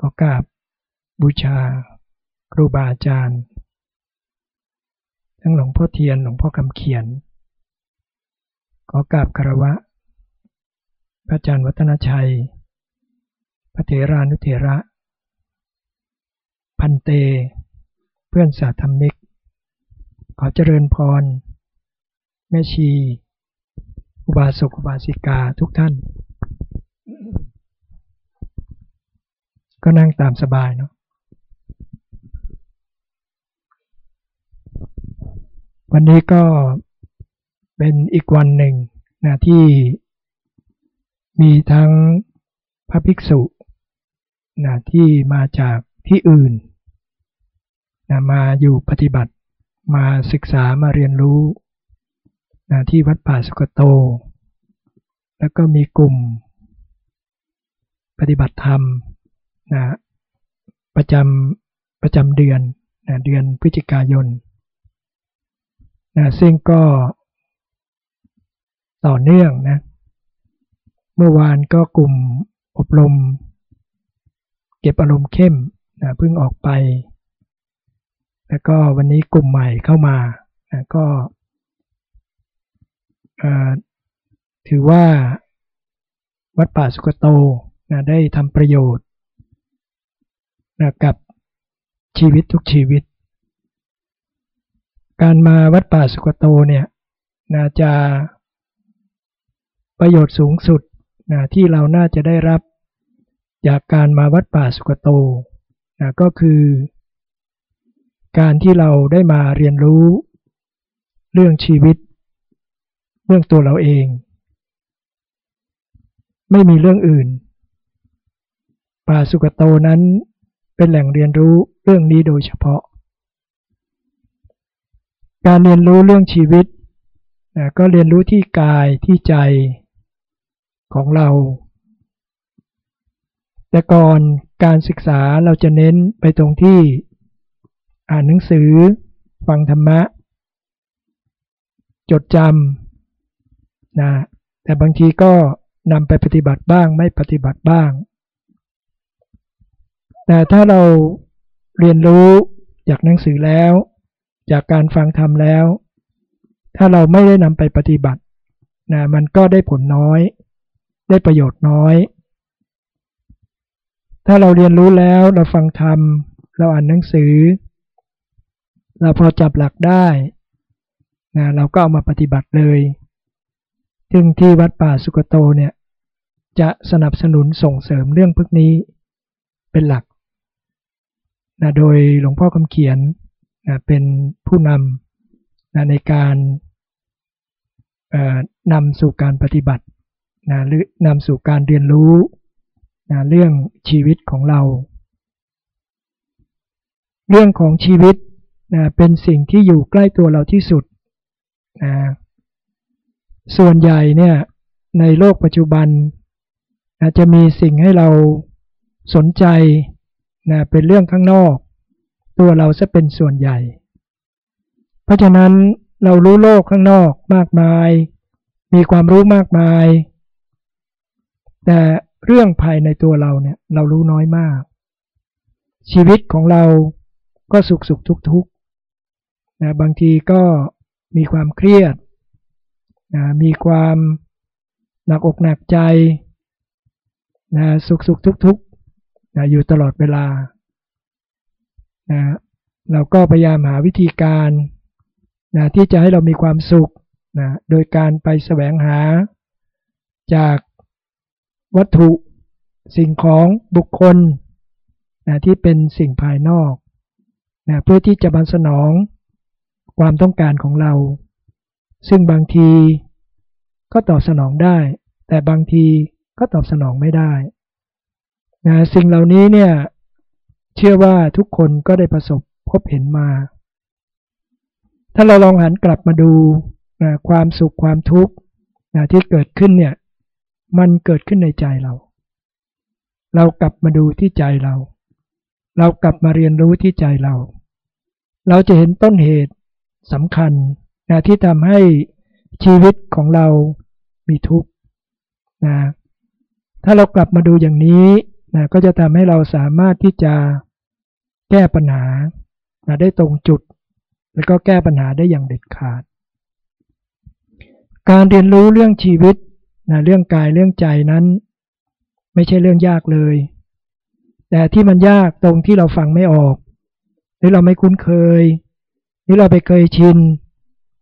ก็กราบบูชา ครูบาอาจารย์ ทั้งหลวงพ่อเทียนหลวงพ่อคำเขียนขอกราบคารวะ พระอาจารย์วัฒนชัย พระเถรานุเถระ พันเต เพื่อนสาธรรมิก ขอเจริญพร แม่ชี อุบาสกอุบาสิกาทุกท่าน ก็นั่งตามสบายเนาะวันนี้ก็เป็นอีกวันหนึ่งนะที่มีทั้งพระภิกษุนะที่มาจากที่อื่นนะมาอยู่ปฏิบัติ มาศึกษามาเรียนรู้นะที่วัดป่าสุกโต แล้วก็มีกลุ่มปฏิบัติธรรม นะประจำประจำเดือนนะเดือนพฤศจิกายนนะซึ่งก็ต่อเนื่องนะเมื่อวานก็กลุ่มอบรม เก็บอารมณ์เข้มนะเพิ่งออกไป แล้วก็วันนี้กลุ่มใหม่เข้ามานะก็ถือว่าวัดป่าสุกโตนะได้ทำประโยชน์ นะกับชีวิตทุกชีวิต การมาวัดป่าสุกโตเนี่ยนะจะประโยชน์สูงสุดนะที่เราน่าจะได้รับจากการมาวัดป่าสุกโตนะก็คือ การที่เราได้มาเรียนรู้เรื่องชีวิต เรื่องตัวเราเอง ไม่มีเรื่องอื่น ป่าสุกโตนั้น เป็นแหล่งเรียนรู้เรื่องนี้โดยเฉพาะ การเรียนรู้เรื่องชีวิตนะก็เรียนรู้ที่กายที่ใจของเรา แต่ก่อนการศึกษาเราจะเน้นไปตรงที่อ่านหนังสือ ฟังธรรมะ จดจำนะแต่บางทีก็นำไปปฏิบัติบ้างไม่ปฏิบัติบ้าง แต่ถ้าเราเรียนรู้จากหนังสือแล้ว จากการฟังธรรมแล้ว ถ้าเราไม่ได้นำไปปฏิบัตินะมันก็ได้ผลน้อย ได้ประโยชน์น้อย ถ้าเราเรียนรู้แล้วเราฟังธรรม เราอ่านหนังสือ เราพอจับหลักได้นะเราก็เอามาปฏิบัติเลย ซึ่งที่วัดป่าสุกโตเนี่ยจะสนับสนุนส่งเสริมเรื่องพวกนี้เป็นหลัก นะโดยหลวงพ่อคำเขียนนะเป็นผู้นำนะในการนำสู่การปฏิบัตินะหรือนำสู่การเรียนรู้นะเรื่องชีวิตของเรา เรื่องของชีวิตนะเป็นสิ่งที่อยู่ใกล้ตัวเราที่สุดนะส่วนใหญ่เนี่ยในโลกปัจจุบันนะจะมีสิ่งให้เราสนใจ นะเป็นเรื่องข้างนอก ตัวเราจะเป็นส่วนใหญ่ เพราะฉะนั้นเรารู้โลกข้างนอกมากมาย มีความรู้มากมาย แต่เรื่องภายในตัวเราเนี่ยเรารู้น้อยมาก ชีวิตของเราก็สุขสุขทุกทุกนะบางทีก็มีความเครียดนะมีความหนักอกหนักใจนะสุขสุขทุกทุก นะอยู่ตลอดเวลานะเราก็พยายามหาวิธีการนะที่จะให้เรามีความสุขนะโดยการไปแสวงหาจากวัตถุสิ่งของบุคคลนะที่เป็นสิ่งภายนอกนะเพื่อที่จะบันสนองความต้องการของเรา ซึ่งบางทีก็ตอบสนองได้ แต่บางทีก็ตอบสนองไม่ได้ นะสิ่งเหล่านี้เนี่ยเชื่อว่าทุกคนก็ได้ประสบพบเห็นมา ถ้าเราลองหันกลับมาดูนะความสุขความทุกข์นะที่เกิดขึ้นเนี่ยมันเกิดขึ้นในใจเรา เรากลับมาดูที่ใจเรา เรากลับมาเรียนรู้ที่ใจเรา เราจะเห็นต้นเหตุสำคัญนะที่ทำให้ชีวิตของเรามีทุกข์นะถ้าเรากลับมาดูอย่างนี้ นะก็จะทำให้เราสามารถที่จะแก้ปัญหานะได้ตรงจุด แล้วก็แก้ปัญหาได้อย่างเด็ดขาด การเรียนรู้เรื่องชีวิตนะเรื่องกายเรื่องใจนั้น ไม่ใช่เรื่องยากเลย แต่ที่มันยากตรงที่เราฟังไม่ออก หรือเราไม่คุ้นเคย หรือเราไปเคยชิน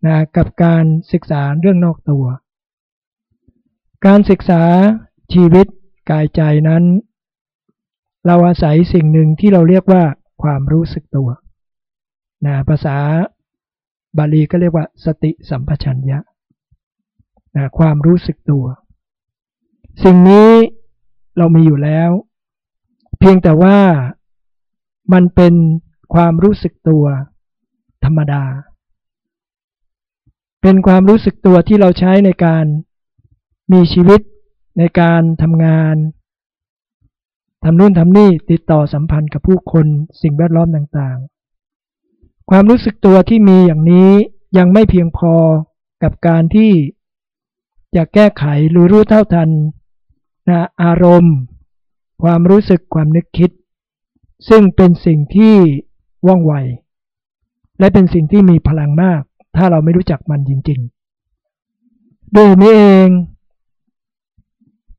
นะกับการศึกษาเรื่องนอกตัว การศึกษาชีวิตกายใจนั้น เราอาศัยสิ่งหนึ่งที่เราเรียกว่าความรู้สึกตัวนะภาษาบาลีก็เรียกว่าสติสัมปชัญญะนะความรู้สึกตัว สิ่งนี้เรามีอยู่แล้ว เพียงแต่ว่ามันเป็นความรู้สึกตัวธรรมดา เป็นความรู้สึกตัวที่เราใช้ในการมีชีวิตในการทำงาน ทำนู่นทำนี่ติดต่อสัมพันธ์กับผู้คนสิ่งแวดล้อมต่างๆ ความรู้สึกตัวที่มีอย่างนี้ยังไม่เพียงพอกับการที่จะแก้ไขหรือรู้เท่าทันนะอารมณ์ ความรู้สึกความนึกคิด ซึ่งเป็นสิ่งที่ว่องไว และเป็นสิ่งที่มีพลังมาก ถ้าเราไม่รู้จักมันจริงๆโดยนี้เอง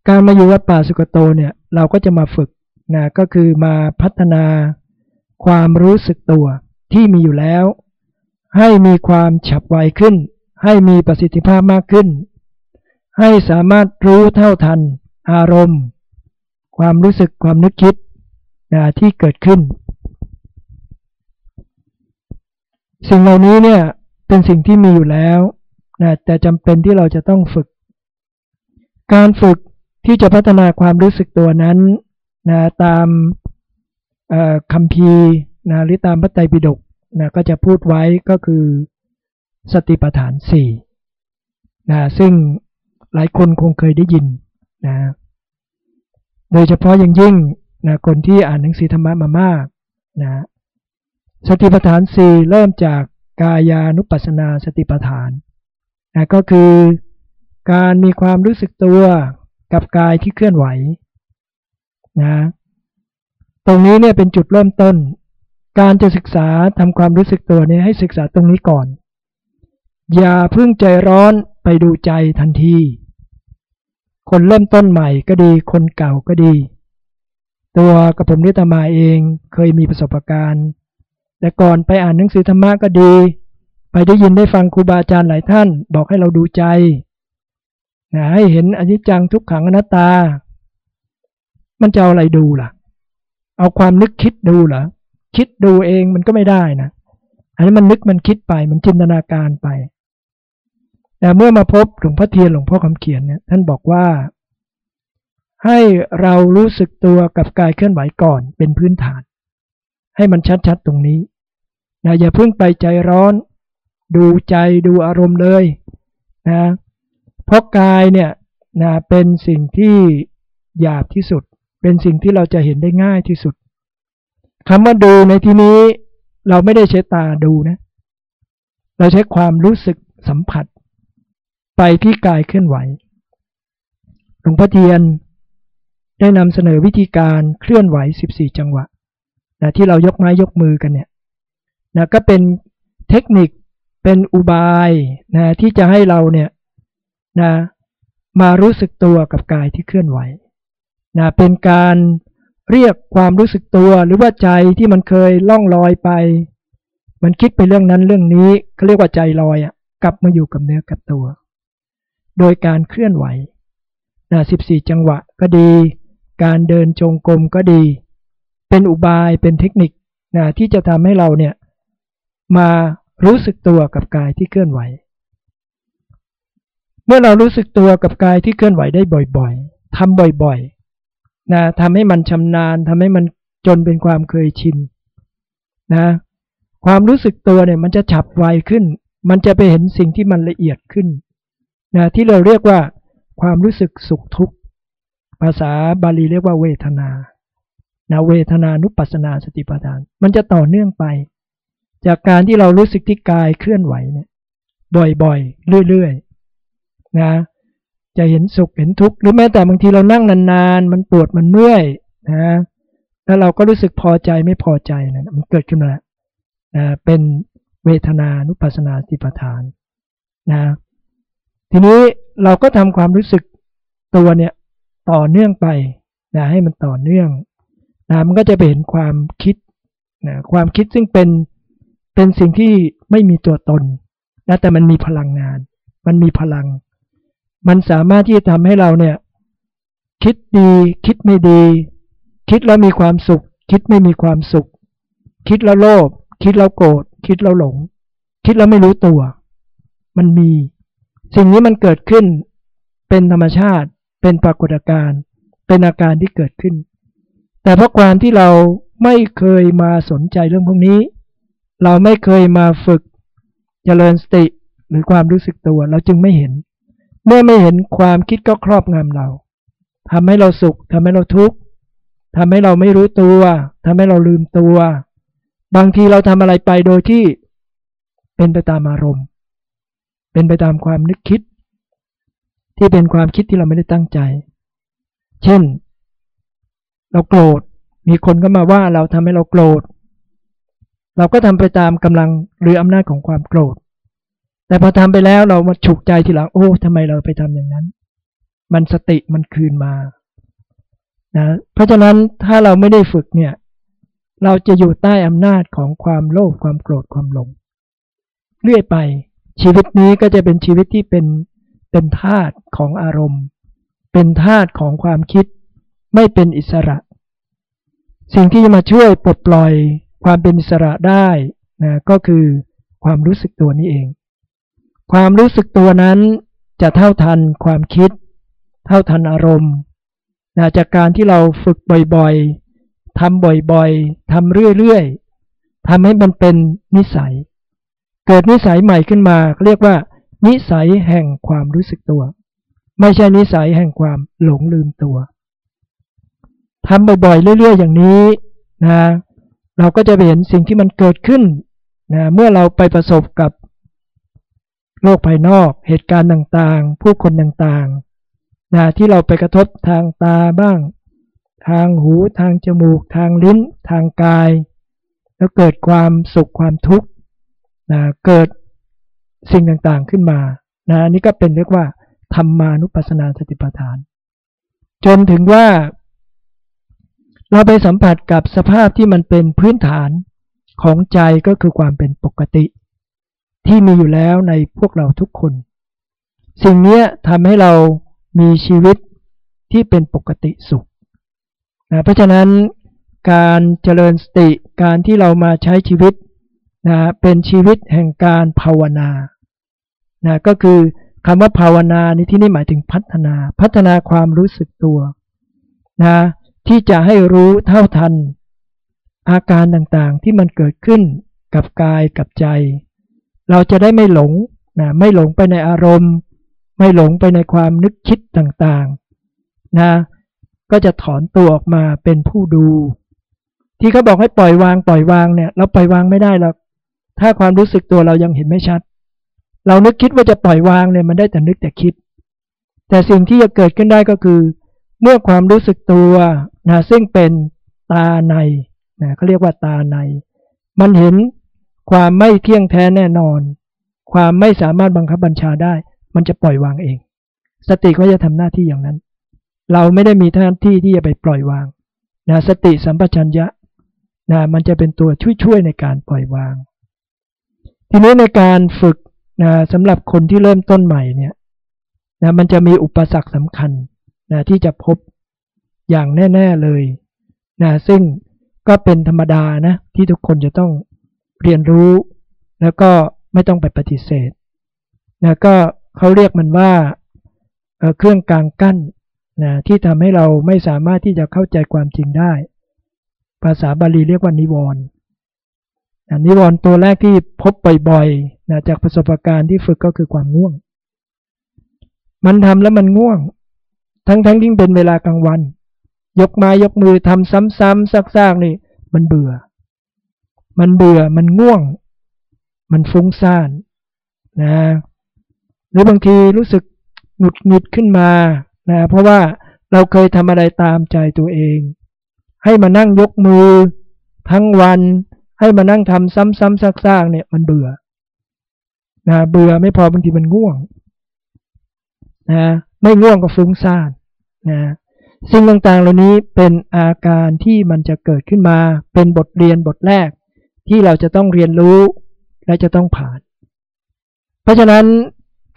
การมาอยู่วัดป่าสุกโตเนี่ย เราก็จะมาฝึก นะก็คือมาพัฒนาความรู้สึกตัวที่มีอยู่แล้ว ให้มีความฉับไวขึ้น ให้มีประสิทธิภาพมากขึ้น ให้สามารถรู้เท่าทัน อารมณ์ ความรู้สึกความนึกคิดนะที่เกิดขึ้น สิ่งเหล่านี้เนี่ยเป็นสิ่งที่มีอยู่แล้วนะแต่จำเป็นที่เราจะต้องฝึก การฝึกที่จะพัฒนาความรู้สึกตัวนั้น นะตามคำพีนะหรือตามพระไตรปิฎกนะก็จะพูดไว้ก็คือสติปัฏฐานสี่นะซึ่งหลายคนคงเคยได้ยินนะโดยเฉพาะอย่างยิ่งนะคนที่อ่านหนังสือธรรมะมามากนะสติปัฏฐานสี่เริ่มจากกายานุปัสสนาสติปัฏฐานนะก็คือการมีความรู้สึกตัวกับกายที่เคลื่อนไหว นะตรงนี้เนี่ยเป็นจุดเริ่มต้น การจะศึกษาทำความรู้สึกตัวเนี้ให้ศึกษาตรงนี้ก่อน อย่าพึ่งใจร้อนไปดูใจทันที คนเริ่มต้นใหม่ก็ดีคนเก่าก็ดี ตัวกระผมนิตมาเองเคยมีประสบการณ์ แต่ก่อนไปอ่านหนังสือธรรมะก็ดี ไปได้ยินได้ฟังครูบาอาจารย์หลายท่าน บอกให้เราดูใจนะให้เห็นอนิจจังทุกขังอนัตตา มันจะเอาอะไรดูล่ะ เอาความนึกคิดดูเหรอคิดดูเองมันก็ไม่ได้นะอันนี้มันนึกมันคิดไปมันจินตนาการไป แต่เมื่อมาพบหลวงพ่อเทียนหลวงพ่อคำเขียนเนี่ยท่านบอกว่า ให้เรารู้สึกตัวกับกายเคลื่อนไหวก่อนเป็นพื้นฐาน ให้มันชัดๆตรงนี้นะอย่าเพิ่งไปใจร้อน ดูใจดูอารมณ์เลยนะเพราะกายเนี่ยนะเป็นสิ่งที่หยาบที่สุด เป็นสิ่งที่เราจะเห็นได้ง่ายที่สุดคำว่าดูในที่นี้เราไม่ได้ใช้ตาดูนะ เราใช้ความรู้สึกสัมผัส ไปที่กายเคลื่อนไหว หลวงพ่อเทียนได้นำเสนอวิธีการเคลื่อนไหว 14 จังหวะนะที่เรายกไม้ยกมือกันเนี่ยนะก็เป็นเทคนิคเป็นอุบายนะที่จะให้เราเนี่ยนะมารู้สึกตัวกับกายที่เคลื่อนไหว นะเป็นการเรียกความรู้สึกตัวหรือว่าใจที่มันเคยล่องลอยไป มันคิดไปเรื่องนั้นเรื่องนี้เขาเรียกว่าใจลอยอะ กลับมาอยู่กับเนื้อกับตัว โดยการเคลื่อนไหวนะ14จังหวะก็ดี การเดินจงกรมก็ดี เป็นอุบายเป็นเทคนิคนะที่จะทำให้เราเนี่ยมารู้สึกตัวกับกายที่เคลื่อนไหว เมื่อเรารู้สึกตัวกับกายที่เคลื่อนไหวได้บ่อยๆทำบ่อยๆ นะทำให้มันชำนาญทำให้มันจนเป็นความเคยชินนะความรู้สึกตัวเนี่ยมันจะฉับไวขึ้น มันจะไปเห็นสิ่งที่มันละเอียดขึ้นนะที่เราเรียกว่าความรู้สึกสุขทุกข์ ภาษาบาลีเรียกว่าเวทนานะเวทนานุปัสนาสติปัฏฐาน มันจะต่อเนื่องไป จากการที่เรารู้สึกที่กายเคลื่อนไหวเนี่ยบ่อยๆ เรื่อยๆนะ จะเห็นสุขเห็นทุกข์หรือแม้แต่บางทีเรานั่งนานๆ มันปวดมันเมื่อยนะแล้วเราก็รู้สึกพอใจไม่พอใจนะมันเกิดขึ้นมาแล้วนะเป็นเวทนานุปัสสนาสติปัฏฐานนะทีนี้เราก็ทำความรู้สึกตัวเนี่ยต่อเนื่องไปนะให้มันต่อเนื่องนะมันก็จะไปเห็นความคิดนะความคิดซึ่งเป็นเป็นสิ่งที่ไม่มีตัวตนนะแต่มันมีพลังงาน มันมีพลัง มันสามารถที่จะทำให้เราเนี่ย คิดดี คิดไม่ดี คิดแล้วมีความสุข คิดไม่มีความสุข คิดแล้วโลภคิดแล้วโกรธคิดแล้วหลง คิดแล้วไม่รู้ตัว มันมี สิ่งนี้มันเกิดขึ้น เป็นธรรมชาติ เป็นปรากฏการณ์เป็นอาการที่เกิดขึ้น แต่เพราะความที่เราไม่เคยมาสนใจเรื่องพวกนี้ เราไม่เคยมาฝึกเจริญสติหรือความรู้สึกตัว เราจึงไม่เห็น เมื่อไม่เห็นความคิดก็ครอบงำเราทำให้เราสุขทำให้เราทุกข์ทำให้เราไม่รู้ตัวทำให้เราลืมตัว บางทีเราทำอะไรไปโดยที่เป็นไปตามอารมณ์ เป็นไปตามความนึกคิด ที่เป็นความคิดที่เราไม่ได้ตั้งใจ เช่น เราโกรธ มีคนก็มาว่าเราทำให้เราโกรธ เราก็ทำไปตามกำลังหรืออำนาจของความโกรธ แต่พอทำไปแล้วเรามาฉุกใจทีหลัง โอ้ทำไมเราไปทำอย่างนั้น มันสติมันคืนมานะเพราะฉะนั้นถ้าเราไม่ได้ฝึกเนี่ย เราจะอยู่ใต้อำนาจของความโลภความโกรธความหลงเรื่อยไป ชีวิตนี้ก็จะเป็นชีวิตที่เป็นเป็นธาตุของอารมณ์ เป็นธาตุของความคิด ไม่เป็นอิสระ สิ่งที่จะมาช่วยปลดปล่อยความเป็นอิสระได้นะก็คือความรู้สึกตัวนี้เอง ความรู้สึกตัวนั้นจะเท่าทันความคิด เท่าทันอารมณ์นะจากการที่เราฝึกบ่อยๆทำบ่อยๆทำเรื่อยๆทำให้มันเป็นนิสัย เกิดนิสัยใหม่ขึ้นมา เรียกว่า นิสัยแห่งความรู้สึกตัว ไม่ใช่นิสัยแห่งความหลงลืมตัวทำบ่อยๆเรื่อย ๆ อย่างนี้นะเราก็จะเห็นสิ่งที่มันเกิดขึ้นนะเมื่อเราไปประสบกับ โลกภายนอก เหตุการณ์ต่างๆ ผู้คนต่างๆนะที่เราไปกระทบทางตาบ้าง ทางหูทางจมูก ทางลิ้น ทางกาย แล้วเกิดความสุขความทุกข์นะเกิดสิ่งต่างๆขึ้นมานะนี่ก็เป็นเรียกว่าธรรมานุปัสสนาสติปัฏฐาน จนถึงว่า เราไปสัมผัสกับสภาพที่มันเป็นพื้นฐานของใจก็คือความเป็นปกติ ที่มีอยู่แล้วในพวกเราทุกคน สิ่งนี้ทำให้เรามีชีวิตที่เป็นปกติสุขนะเพราะฉะนั้นการเจริญสติการที่เรามาใช้ชีวิตนะเป็นชีวิตแห่งการภาวนานะก็คือคำว่าภาวนาในที่นี้หมายถึงพัฒนา พัฒนาความรู้สึกตัวนะที่จะให้รู้เท่าทัน อาการต่างๆที่มันเกิดขึ้นกับกายกับใจ เราจะได้ไม่หลงนะไม่หลงไปในอารมณ์ ไม่หลงไปในความนึกคิดต่างๆนะก็จะถอนตัวออกมาเป็นผู้ดู ที่เขาบอกให้ปล่อยวางปล่อยวางเนี่ย เราปล่อยวางไม่ได้หรอกถ้าความรู้สึกตัวเรายังเห็นไม่ชัด เรานึกคิดว่าจะปล่อยวางเนี่ยมันได้แต่นึกแต่คิด แต่สิ่งที่จะเกิดขึ้นได้ก็คือ เมื่อความรู้สึกตัวนะซึ่งเป็นตาในนะเขาเรียกว่าตาใน มันเห็น ความไม่เที่ยงแท้แน่นอน ความไม่สามารถบังคับบัญชาได้ มันจะปล่อยวางเอง สติก็จะทำหน้าที่อย่างนั้น เราไม่ได้มีหน้าที่ที่จะไปปล่อยวางนะสติสัมปชัญญะนะมันจะเป็นตัวช่วยๆในการปล่อยวาง ทีนี้ในการฝึกนะสำหรับคนที่เริ่มต้นใหม่เนี่ยนะมันจะมีอุปสรรคสำคัญนะที่จะพบอย่างแน่ ๆเลยนะซึ่งก็เป็นธรรมดานะที่ทุกคนจะต้อง เรียนรู้ แล้วก็ไม่ต้องไปปฏิเสธนะก็เขาเรียกมันว่าเครื่องกลางกั้นนะที่ทำให้เราไม่สามารถที่จะเข้าใจความจริงได้ ภาษาบาลีเรียกว่านิวรณ์นิวรณ์ตัวแรกที่พบบ่อยๆนะจากประสบการณ์ที่ฝึกก็คือความง่วง มันทำแล้วมันง่วง ทั้งๆทที่เป็นเวลากลางวัน ยกมายกมือทำซ้ำๆซักๆนี่ มันเบื่อ มันเบื่อมันง่วง มันฟุ้งซ่านนะหรือบางทีรู้สึกหงุดหงิดขึ้นมานะเพราะว่าเราเคยทำอะไรตามใจตัวเอง ให้มานั่งยกมือ ทั้งวัน ให้มานั่งทำซ้ำๆซากๆเนี่ยมันเบื่อนะเบื่อไม่พอบางทีมันง่วงนะไม่ง่วงก็ฟุ้งซ่านนะสิ่งต่างๆเหล่านี้เป็นอาการที่มันจะเกิดขึ้นมาเป็นบทเรียนบทแรก ที่เราจะต้องเรียนรู้และจะต้องผ่าน เพราะฉะนั้น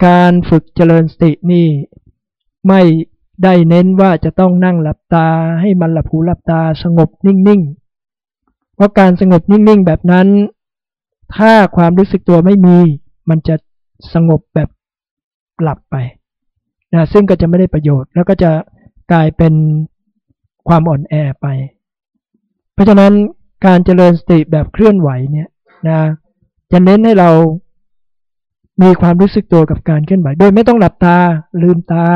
การฝึกเจริญสตินี่ไม่ได้เน้นว่าจะต้องนั่งหลับตาให้มันหลับหูหลับตาสงบนิ่งๆ เพราะการสงบนิ่งๆ แบบนั้น ถ้าความรู้สึกตัวไม่มี มันจะสงบแบบหลับไปนะซึ่งก็จะไม่ได้ประโยชน์ แล้วก็จะกลายเป็นความอ่อนแอไป เพราะฉะนั้น การเจริญสติแบบเคลื่อนไหวเนี่ยนะจะเน้นให้เรามีความรู้สึกตัวกับการเคลื่อนไหว โดยไม่ต้องหลับตา ลืมตา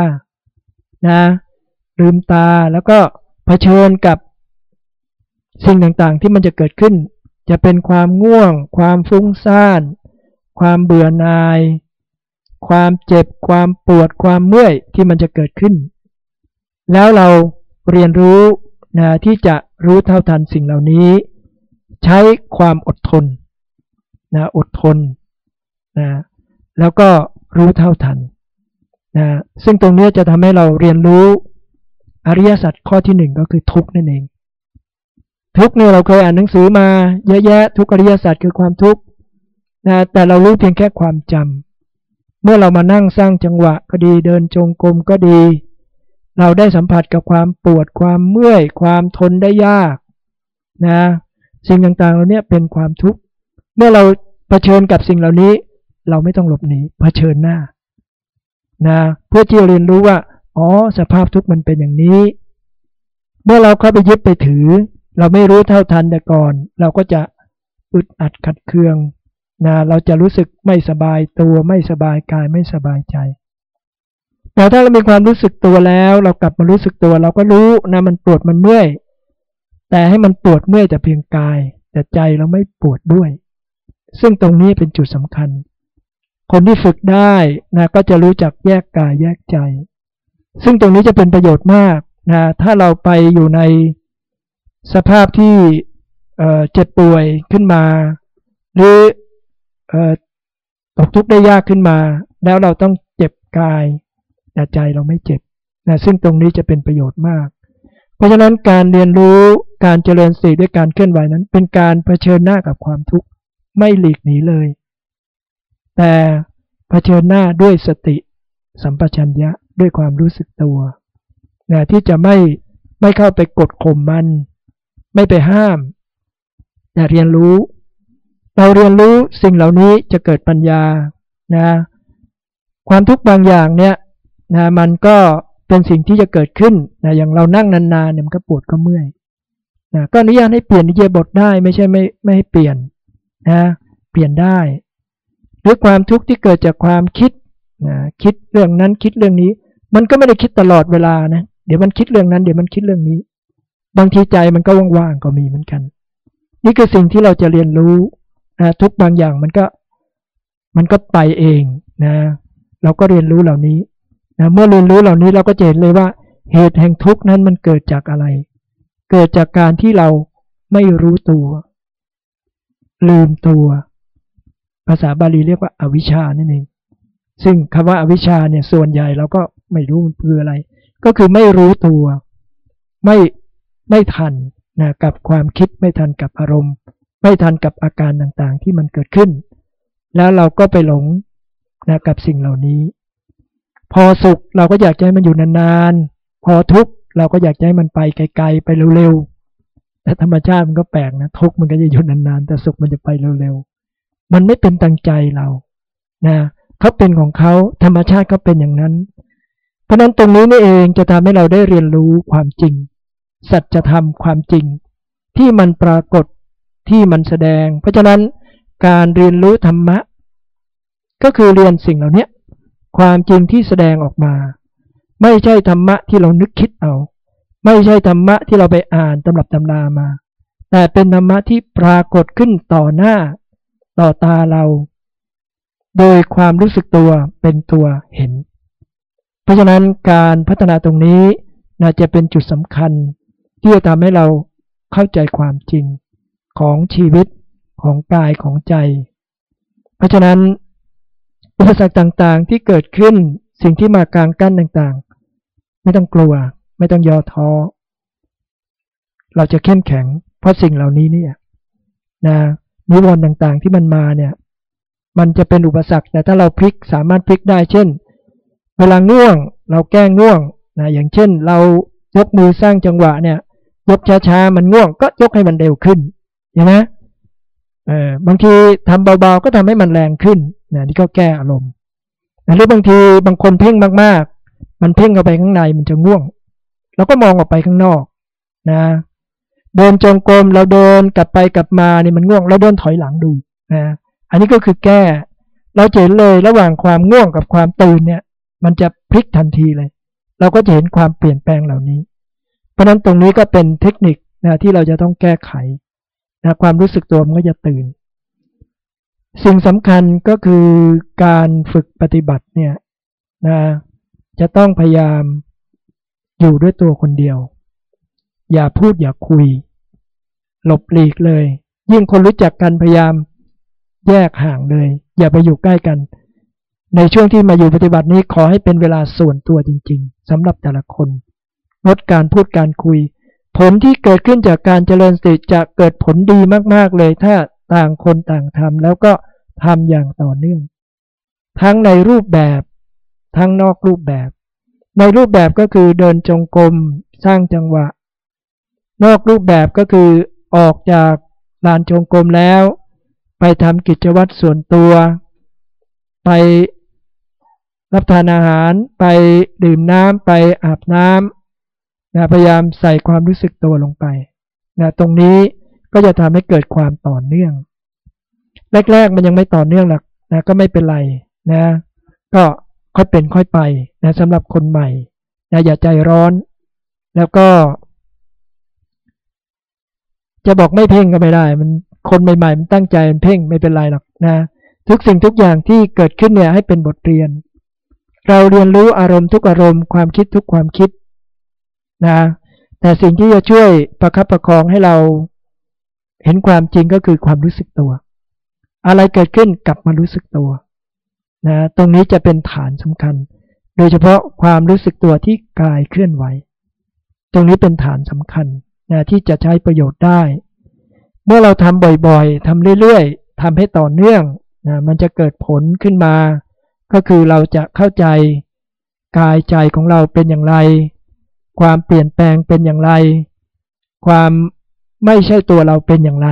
นะลืมตาแล้วก็เผชิญกับสิ่งต่างๆที่มันจะเกิดขึ้น จะเป็นความง่วง ความฟุ้งซ่าน ความเบื่อหน่าย ความเจ็บ ความปวด ความเมื่อยที่มันจะเกิดขึ้น แล้วเราเรียนรู้นะที่จะรู้เท่าทันสิ่งเหล่านี้ ใช้ความอดทนนะอดทนนะแล้วก็รู้เท่าทันนะซึ่งตรงนี้จะทำให้เราเรียนรู้อริยสัจข้อที่หนึ่งก็คือทุกนั่นเอง ทุกเนี่ยเราเคยอ่านหนังสือมาเยอะแยะทุกอริยสัจคือความทุกข์นะแต่เรารู้เพียงแค่ความจำเมื่อเรามานั่งสร้างจังหวะก็ดีเดินจงกรมก็ดี เราได้สัมผัสกับความปวดความเมื่อย ความทนได้ยากนะ สิ่งต่างๆเหล่านี้เป็นความทุกข์ เมื่อเราเผชิญกับสิ่งเหล่านี้ เราไม่ต้องหลบหนีเผชิญหน้านะเพื่อที่จะเรียนรู้ว่าอ๋อสภาพทุกข์มันเป็นอย่างนี้ เมื่อเราเข้าไปยึดไปถือ เราไม่รู้เท่าทันแต่ก่อน เราก็จะอึดอัดขัดเคืองนะเราจะรู้สึกไม่สบายตัวไม่สบายกายไม่สบายใจ แต่ถ้าเรามีความรู้สึกตัวแล้ว เรากลับมารู้สึกตัว เราก็รู้นะมันปวดมันเมื่อย แต่ให้มันปวดเมื่อยแต่เพียงกาย แต่ใจเราไม่ปวดด้วย ซึ่งตรงนี้เป็นจุดสำคัญ คนที่ฝึกได้นะก็จะรู้จักแยกกายแยกใจ ซึ่งตรงนี้จะเป็นประโยชน์มากนะถ้าเราไปอยู่ในสภาพที่เจ็บป่วยขึ้นมา หรือตกทุกข์ได้ยากขึ้นมา แล้วเราต้องเจ็บกาย แต่ใจเราไม่เจ็บนะซึ่งตรงนี้จะเป็นประโยชน์มาก เพราะฉะนั้นการเรียนรู้ การเจริญสติด้วยการเคลื่อนไหวนั้น เป็นการเผชิญหน้ากับความทุกข์ไม่หลีกหนีเลย แต่เผชิญหน้าด้วยสติสัมปชัญญะด้วยความรู้สึกตัวนะที่จะไม่ไม่เข้าไปกดข่มมัน ไม่ไปห้าม แต่เรียนรู้ เราเรียนรู้สิ่งเหล่านี้จะเกิดปัญญานะความทุกข์บางอย่างเนี่ยนะมันก็เป็นสิ่งที่จะเกิดขึ้นนะอย่างเรานั่งนานๆเนี่ยมันก็ปวดก็เมื่อย นะก็อนุญาตให้เปลี่ยนนิเยบทได้ไม่ใช่ไม่ไม่ให้เปลี่ยนนะเปลี่ยนได้หรือความทุกข์ที่เกิดจากความคิดนะคิดเรื่องนั้นคิดเรื่องนี้ มันก็ไม่ได้คิดตลอดเวลานะเดี๋ยวมันคิดเรื่องนั้นเดี๋ยวมันคิดเรื่องนี้ บางทีใจมันก็ว่างๆก็มีเหมือนกัน นี่คือสิ่งที่เราจะเรียนรู้นะทุกบางอย่างมันก็มันก็ไปเองนะ เราก็เรียนรู้เหล่านี้นะเมื่อเรียนรู้เหล่านี้เราก็จะเห็นเลยว่า เหตุแห่งทุกข์นั้นมันเกิดจากอะไร เกิดจากการที่เราไม่รู้ตัว ลืมตัว ภาษาบาลีเรียกว่าอาวิชชานั่นเองซึ่งคำว่าอาวิชชาเนี่ยส่วนใหญ่เราก็ไม่รู้มันคืออะไร ก็คือไม่รู้ตัว ไม่ไม่ทันนะกับความคิดไม่ทันกับอารมณ์ ไม่ทันกับอาการต่างๆที่มันเกิดขึ้น แล้วเราก็ไปหลงนะกับสิ่งเหล่านี้ พอสุขเราก็อยากให้มันอยู่นานๆ พอทุกข์ เราก็อยากให้มันไปไกลๆไปเร็วๆแต่ธรรมชาติมันก็แปลกนะทุกมันก็จะอยู่นานๆแต่สุขมันจะไปเร็วๆมันไม่เป็นตังใจเรานะเขาเป็นของเขาธรรมชาติเขาเป็นอย่างนั้น เพราะนั้นตรงนี้นี่เองจะทำให้เราได้เรียนรู้ความจริง สัจธรรมความจริง ที่มันปรากฏที่มันแสดง เพราะฉะนั้นการเรียนรู้ธรรมะ ก็คือเรียนสิ่งเหล่านี้ความจริงที่แสดงออกมา ไม่ใช่ธรรมะที่เรานึกคิดเอา ไม่ใช่ธรรมะที่เราไปอ่านตำรับตำรามา แต่เป็นธรรมะที่ปรากฏขึ้นต่อหน้า ต่อตาเรา โดยความรู้สึกตัวเป็นตัวเห็น เพราะฉะนั้นการพัฒนาตรงนี้น่าจะเป็นจุดสำคัญ ที่จะทำให้เราเข้าใจความจริงของชีวิตของกายของใจ เพราะฉะนั้นอุปสรรคต่างๆที่เกิดขึ้น สิ่งที่มากลางกั้นต่างๆ ไม่ต้องกลัว ไม่ต้องย่อท้อ เราจะเข้มแข็ง เพราะสิ่งเหล่านี้เนี่ยนะนิวรณ์ต่างๆที่มันมาเนี่ย มันจะเป็นอุปสรรค แต่ถ้าเราพลิกสามารถพลิกได้ เช่น เวลาง่วง เราแก้ง่วงนะอย่างเช่น เรายกมือสร้างจังหวะเนี่ย ยกช้าๆ มันง่วง ก็ยกให้มันเร็วขึ้นเห็นไหมเออบางทีทำเบาๆ ก็ทำให้มันแรงขึ้นนะนี่ก็แก้อารมณ์ หรือบางทีบางคนเพ่งมากๆ มันเพ่งเข้าไปข้างในมันจะง่วง เราก็มองออกไปข้างนอกนะเดินจงกรมเราเดินกลับไปกลับมาเนี่ยมันง่วง เราเดินถอยหลังดูนะอันนี้ก็คือแก้ เราเห็นเลยระหว่างความง่วงกับความตื่นเนี่ย มันจะพลิกทันทีเลย เราก็จะเห็นความเปลี่ยนแปลงเหล่านี้ เพราะนั้นตรงนี้ก็เป็นเทคนิคนะที่เราจะต้องแก้ไขนะความรู้สึกตัวมันก็จะตื่น สิ่งสำคัญก็คือการฝึกปฏิบัติเนี่ยนะจะต้องพยายามอยู่ด้วยตัวคนเดียว อย่าพูดอย่าคุย หลบหลีกเลย ยิ่งคนรู้จักกันพยายามแยกห่างเลย อย่าไปอยู่ใกล้กัน ในช่วงที่มาอยู่ปฏิบัตินี้ขอให้เป็นเวลาส่วนตัวจริง ๆสำหรับแต่ละคนลดการพูดการคุย ผลที่เกิดขึ้นจากการเจริญสติจะเกิดผลดีมากๆเลย ถ้า ต่างคนต่างทำแล้วก็ทำอย่างต่อเนื่อง ทั้งในรูปแบบ ทั้งนอกรูปแบบ ในรูปแบบก็คือเดินจงกรมสร้างจังหวะ นอกรูปแบบก็คือออกจากลานจงกรมแล้ว ไปทำกิจวัตรส่วนตัว ไปรับทานอาหารไปดื่มน้ำไปอาบน้ำนะพยายามใส่ความรู้สึกตัวลงไปนะตรงนี้ ก็จะทำให้เกิดความต่อเนื่อง แรกๆมันยังไม่ต่อเนื่องหรอกนะก็ไม่เป็นไรนะ ก็ค่อยเป็นค่อยไปนะสำหรับคนใหม่นะอย่าใจร้อน แล้วก็ จะบอกไม่เพ่งก็ไม่ได้ มันคนใหม่ๆมันตั้งใจมันเพ่งไม่เป็นไรหรอกนะ ทุกสิ่งทุกอย่างที่เกิดขึ้นเนี่ยให้เป็นบทเรียน เราเรียนรู้อารมณ์ทุกอารมณ์ความคิดทุกความคิดนะ แต่สิ่งที่จะช่วยประคับประคองให้เรา เห็นความจริงก็คือความรู้สึกตัว อะไรเกิดขึ้นกลับมารู้สึกตัวนะตรงนี้จะเป็นฐานสำคัญ โดยเฉพาะความรู้สึกตัวที่กายเคลื่อนไหว ตรงนี้เป็นฐานสำคัญนะที่จะใช้ประโยชน์ได้ เมื่อเราทำบ่อยๆทำเรื่อยๆทำให้ต่อเนื่องนะมันจะเกิดผลขึ้นมา ก็คือเราจะเข้าใจกายใจของเราเป็นอย่างไร ความเปลี่ยนแปลงเป็นอย่างไร ความ ไม่ใช่ตัวเราเป็นอย่างไร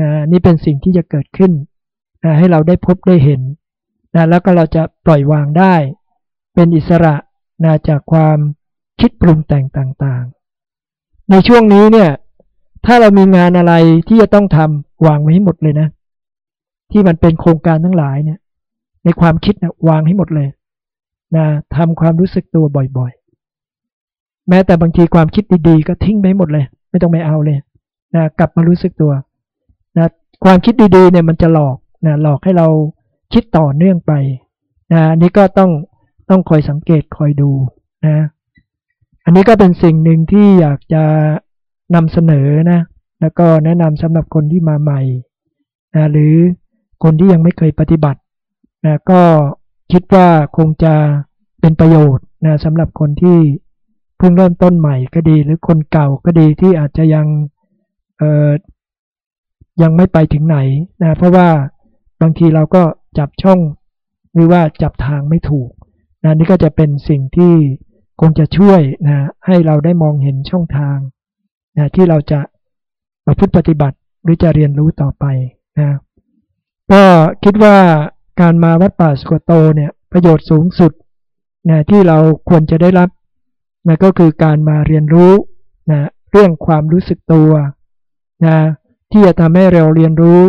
นะนี่เป็นสิ่งที่จะเกิดขึ้นนะให้เราได้พบได้เห็นนะแล้วก็เราจะปล่อยวางได้ เป็นอิสระนะจากความคิดปรุงแต่งต่างๆ ในช่วงนี้เนี่ย ถ้าเรามีงานอะไรที่จะต้องทำวางไว้ให้หมดเลยนะ ที่มันเป็นโครงการทั้งหลายเนี่ย ในความคิดนะวางให้หมดเลยนะทำความรู้สึกตัวบ่อยแม้แต่บางทีความคิดดีๆ ก็ทิ้งไปหมดเลย ไม่ต้องไปเอาเลย นะกลับมารู้สึกตัวนะความคิดดีๆเนี่ยมันจะหลอกนะหลอกให้เราคิดต่อเนื่องไปนะนี่ก็ต้องต้องคอยสังเกตคอยดูนะอันนี้ก็เป็นสิ่งหนึ่งที่อยากจะนำเสนอนะแล้วก็แนะนำสำหรับคนที่มาใหม่นะหรือคนที่ยังไม่เคยปฏิบัตินะก็คิดว่าคงจะเป็นประโยชน์นะสำหรับคนที่เพิ่งเริ่มต้นใหม่ก็ดี หรือคนเก่าก็ดีที่อาจจะยัง ยังไม่ไปถึงไหนนะเพราะว่าบางทีเราก็จับช่องหรือว่าจับทางไม่ถูกนะนี่ก็จะเป็นสิ่งที่คงจะช่วยนะให้เราได้มองเห็นช่องทางนะที่เราจะประพฤติปฏิบัติหรือจะเรียนรู้ต่อไปนะก็คิดว่าการมาวัดป่าสุกโตเนี่ยประโยชน์สูงสุดนะที่เราควรจะได้รับนะก็คือการมาเรียนรู้นะเรื่องความรู้สึกตัว นะที่จะทำให้เราเรียนรู้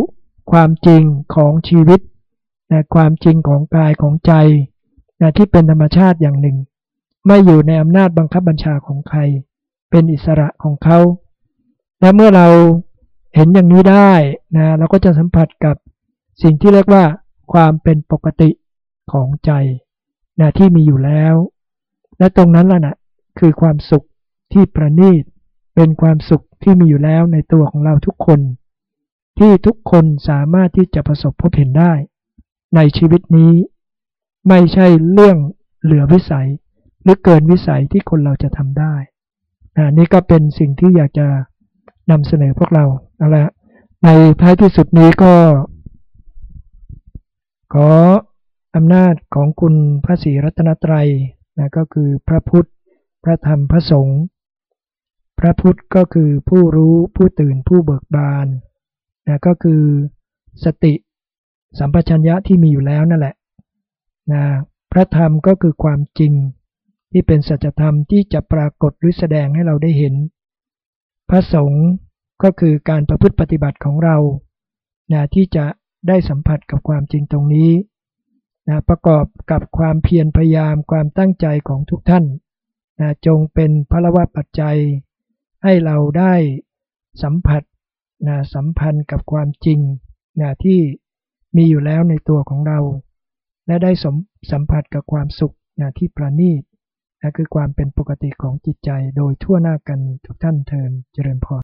ความจริงของชีวิตนะความจริงของกายของใจนะที่เป็นธรรมชาติอย่างหนึ่ง ไม่อยู่ในอำนาจบังคับบัญชาของใคร เป็นอิสระของเขา และเมื่อเราเห็นอย่างนี้ได้นะเราก็จะสัมผัสกับสิ่งที่เรียกว่า ความเป็นปกติของใจนะที่มีอยู่แล้ว และตรงนั้นล่ะนะคือความสุขที่ประณีตเป็นความสุข ที่มีอยู่แล้วในตัวของเราทุกคน ที่ทุกคนสามารถที่จะประสบพบเห็นได้ ในชีวิตนี้ ไม่ใช่เรื่องเหลือวิสัย หรือเกินวิสัยที่คนเราจะทำได้นะนี่ก็เป็นสิ่งที่อยากจะนำเสนอพวกเราเอาละในท้ายที่สุดนี้ก็ ขออำนาจของคุณพระศรีรัตนตรัยนะก็คือพระพุทธ พระธรรมพระสงฆ์ พระพุทธก็คือผู้รู้ผู้ตื่นผู้เบิกบานนะก็คือสติสัมปชัญญะที่มีอยู่แล้วนั่นแหละนะพระธรรมก็คือความจริง ที่เป็นสัจธรรมที่จะปรากฏหรือแสดงให้เราได้เห็น พระสงฆ์ก็คือการประพฤติปฏิบัติของเรานะที่จะได้สัมผัสกับความจริงตรงนี้นะประกอบกับความเพียรพยายามความตั้งใจของทุกท่านนะจงเป็นพระวะปัจจัย ให้เราได้สัมผัสนะสัมพันธ์กับความจริงนะที่มีอยู่แล้วในตัวของเรา และได้สมสัมผัสกับความสุขนะที่ประณีตนะคือความเป็นปกติของจิตใจโดยทั่วหน้ากันทุกท่านเทินเจริญพร